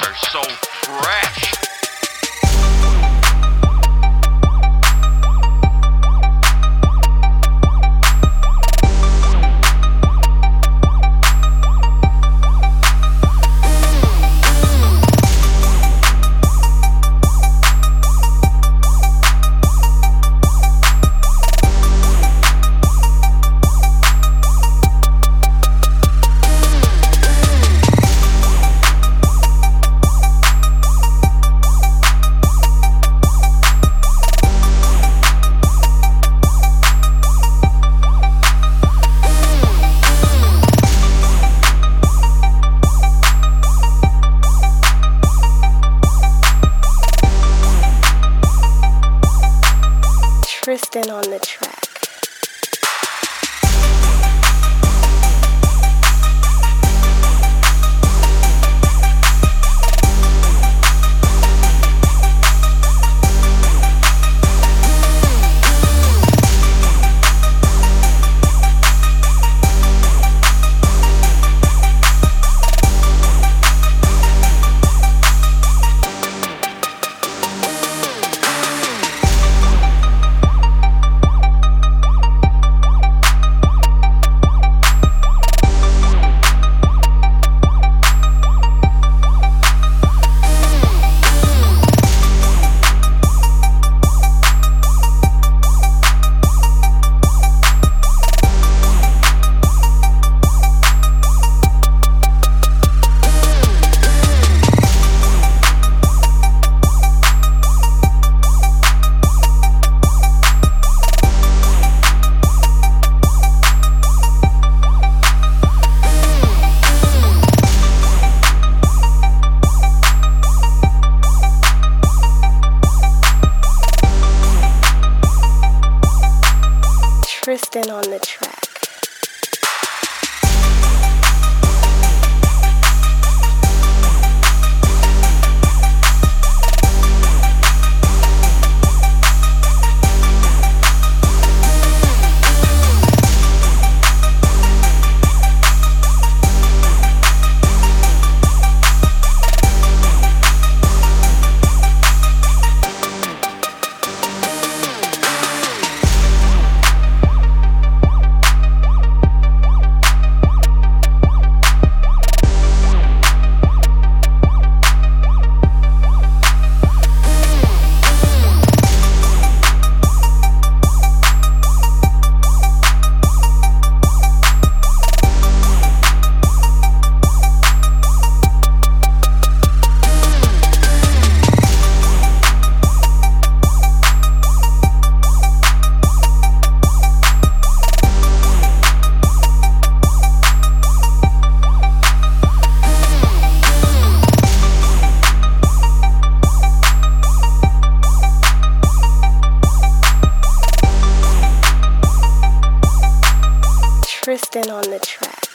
are so fresh. Tristan on the track. Tristan on the track. Kristen on the track.